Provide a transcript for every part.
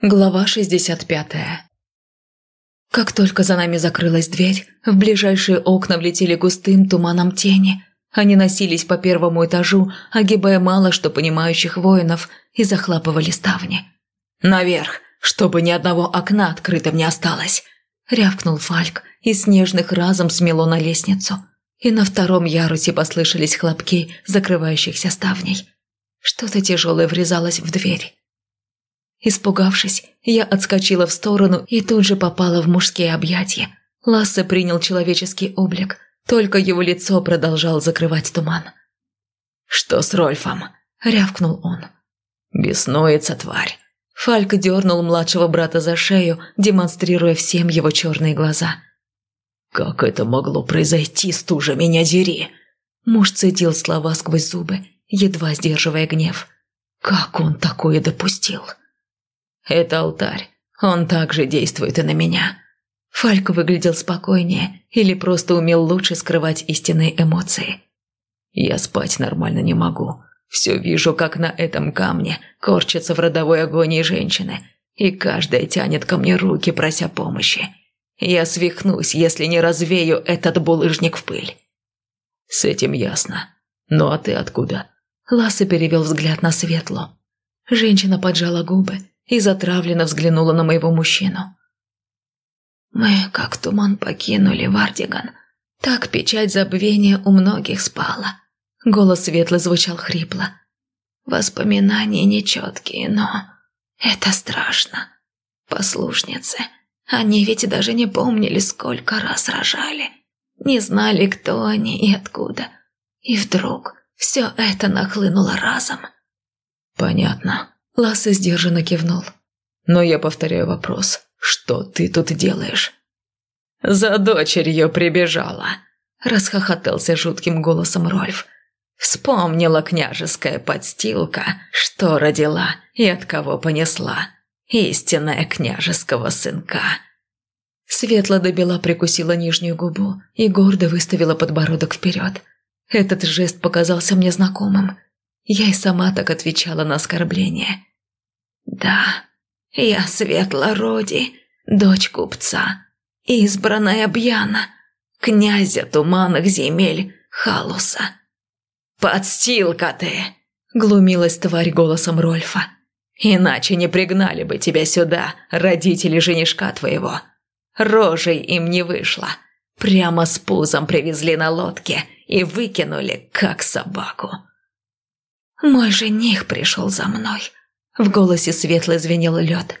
Глава 65 Как только за нами закрылась дверь, в ближайшие окна влетели густым туманом тени. Они носились по первому этажу, огибая мало что понимающих воинов, и захлапывали ставни. «Наверх, чтобы ни одного окна открытым не осталось!» – рявкнул Фальк, и снежных разом смело на лестницу. И на втором ярусе послышались хлопки закрывающихся ставней. Что-то тяжелое врезалось в дверь. Испугавшись, я отскочила в сторону и тут же попала в мужские объятия. Лассе принял человеческий облик, только его лицо продолжал закрывать туман. «Что с Рольфом?» – рявкнул он. «Беснуется тварь». Фальк дернул младшего брата за шею, демонстрируя всем его черные глаза. «Как это могло произойти, стужа меня дери?» Муж цедил слова сквозь зубы, едва сдерживая гнев. «Как он такое допустил?» Это алтарь. Он также действует и на меня. Фальк выглядел спокойнее или просто умел лучше скрывать истинные эмоции. Я спать нормально не могу. Все вижу, как на этом камне корчатся в родовой агонии женщины, и каждая тянет ко мне руки, прося помощи. Я свихнусь, если не развею этот булыжник в пыль. С этим ясно. Ну а ты откуда? Ласса перевел взгляд на Светлу. Женщина поджала губы, и затравленно взглянула на моего мужчину. «Мы, как туман, покинули Вардиган. Так печать забвения у многих спала». Голос светлый звучал хрипло. «Воспоминания нечеткие, но это страшно. Послушницы, они ведь даже не помнили, сколько раз рожали. Не знали, кто они и откуда. И вдруг все это нахлынуло разом». «Понятно», Ласса сдержанно кивнул. «Но я повторяю вопрос. Что ты тут делаешь?» «За дочерью прибежала», – расхохотался жутким голосом Рольф. «Вспомнила княжеская подстилка, что родила и от кого понесла. Истинная княжеского сынка». Светла добела прикусила нижнюю губу и гордо выставила подбородок вперед. Этот жест показался мне знакомым. Я и сама так отвечала на оскорбление. «Да, я Светлороди, дочь купца, избранная Бьяна, князя туманных земель Халуса». «Подстилка ты!» – глумилась тварь голосом Рольфа. «Иначе не пригнали бы тебя сюда, родители женишка твоего. Рожей им не вышло. Прямо с пузом привезли на лодке и выкинули, как собаку». «Мой жених пришел за мной», в голосе светло звенел лед.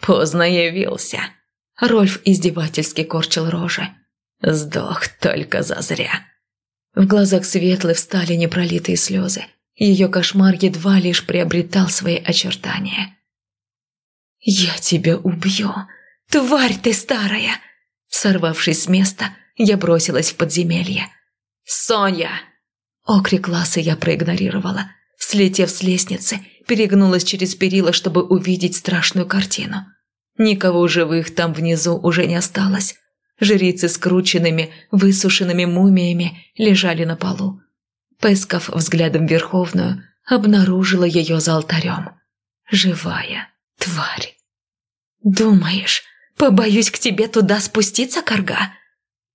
«Поздно явился». Рольф издевательски корчил рожи. «Сдох только зазря». В глазах Светлы встали непролитые слезы. Ее кошмар едва лишь приобретал свои очертания. «Я тебя убью! Тварь ты старая!» Сорвавшись с места, я бросилась в подземелье. «Соня!» Окрик Ласы я проигнорировала. Слетев с лестницы, перегнулась через перила, чтобы увидеть страшную картину. Никого живых там внизу уже не осталось. Жрицы скрученными, высушенными мумиями лежали на полу. Поискав взглядом Верховную, обнаружила ее за алтарем. Живая тварь. «Думаешь, побоюсь к тебе туда спуститься, корга?»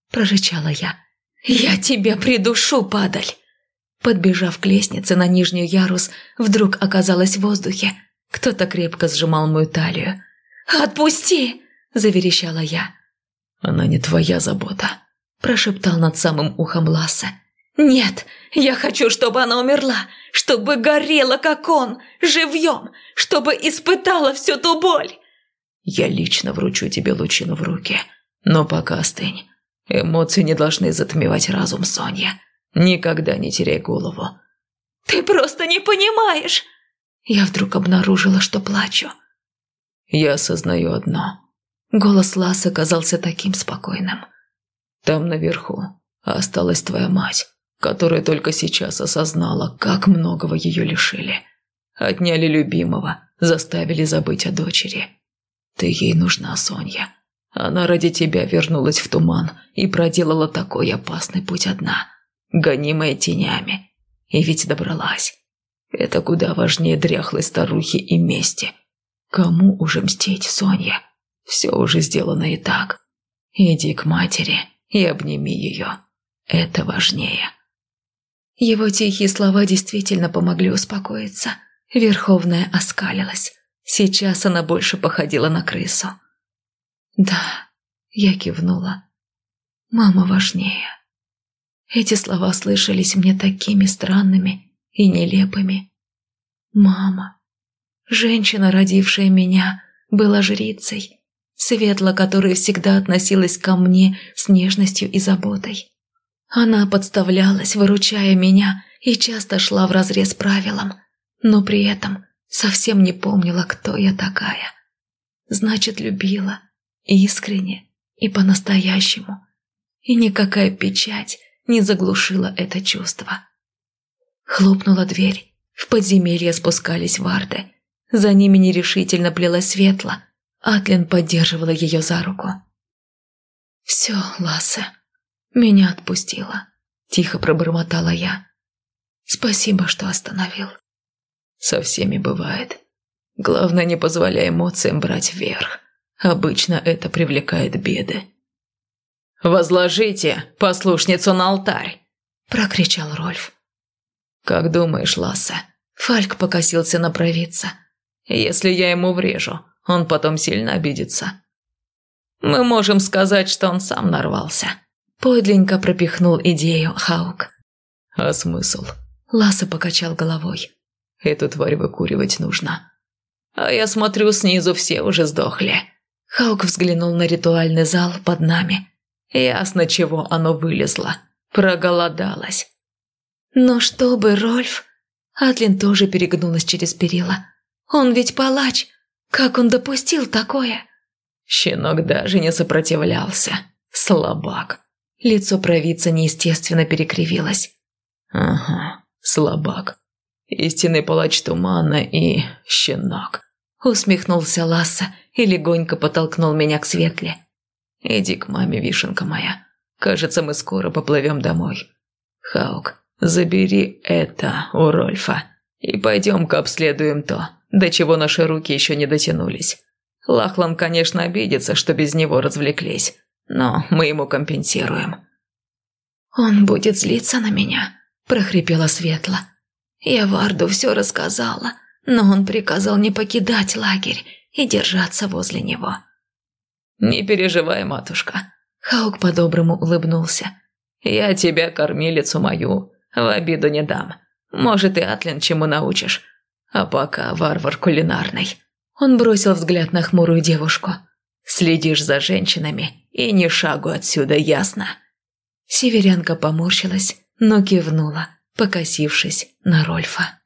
Прорычала я. «Я тебя придушу, падаль!» Подбежав к лестнице на нижний ярус, вдруг оказалась в воздухе. Кто-то крепко сжимал мою талию. «Отпусти!» – заверещала я. «Она не твоя забота», – прошептал над самым ухом Ласса. «Нет, я хочу, чтобы она умерла, чтобы горела, как он, живьем, чтобы испытала всю ту боль!» «Я лично вручу тебе лучину в руки, но пока остынь. Эмоции не должны затмевать разум, Соня. Никогда не теряй голову. Ты просто не понимаешь. Я вдруг обнаружила, что плачу. Я осознаю одно. Голос Ласы оказался таким спокойным. Там наверху осталась твоя мать, которая только сейчас осознала, как многого ее лишили. Отняли любимого, заставили забыть о дочери. Ты ей нужна, Соня. Она ради тебя вернулась в туман и проделала такой опасный путь одна – гонимая тенями. И ведь добралась. Это куда важнее дряхлой старухи и мести. Кому уже мстить, Соня? Все уже сделано и так. Иди к матери и обними ее. Это важнее. Его тихие слова действительно помогли успокоиться. Верховная оскалилась. Сейчас она больше походила на крысу. «Да», — я кивнула. «Мама важнее». Эти слова слышались мне такими странными и нелепыми. «Мама». Женщина, родившая меня, была жрицей, светло которая всегда относилась ко мне с нежностью и заботой. Она подставлялась, выручая меня, и часто шла вразрез правилам, но при этом совсем не помнила, кто я такая. Значит, любила, искренне и по-настоящему. И никакая печать не заглушила это чувство. Хлопнула дверь. В подземелье спускались варды. За ними нерешительно плелась светла. Атлин поддерживала ее за руку. «Все, Лассе, меня отпустила», – тихо пробормотала я. «Спасибо, что остановил». «Со всеми бывает. Главное, не позволяй эмоциям брать вверх. Обычно это привлекает беды». «Возложите послушницу на алтарь!» – прокричал Рольф. «Как думаешь, Лассе?» Фальк покосился на провидца. «Если я ему врежу, он потом сильно обидится». «Мы можем сказать, что он сам нарвался», – подленько пропихнул идею Хаук. «А смысл?» – Ласса покачал головой. «Эту тварь выкуривать нужно». «А я смотрю, снизу все уже сдохли». Хаук взглянул на ритуальный зал под нами. Ясно, чего оно вылезло. Проголодалась. Но чтобы, Рольф... Атлин тоже перегнулась через перила. Он ведь палач. Как он допустил такое? Щенок даже не сопротивлялся. Слабак. Лицо провидца неестественно перекривилось. Ага, слабак. Истинный палач тумана и щенок. Усмехнулся Ласса и легонько подтолкнул меня к светле. Иди к маме, вишенка моя. Кажется, мы скоро поплывем домой. Хаук, забери это у Рольфа. И пойдем-ка обследуем то, до чего наши руки еще не дотянулись. Лахлан, конечно, обидится, что без него развлеклись, но мы ему компенсируем». «Он будет злиться на меня», – прохрипела Светла. «Я Варду все рассказала, но он приказал не покидать лагерь и держаться возле него». «Не переживай, матушка». Хаук по-доброму улыбнулся. «Я тебя, кормилицу мою, в обиду не дам. Может, и Атлин чему научишь. А пока варвар кулинарный». Он бросил взгляд на хмурую девушку. «Следишь за женщинами и ни шагу отсюда, ясно?» Северянка поморщилась, но кивнула, покосившись на Рольфа.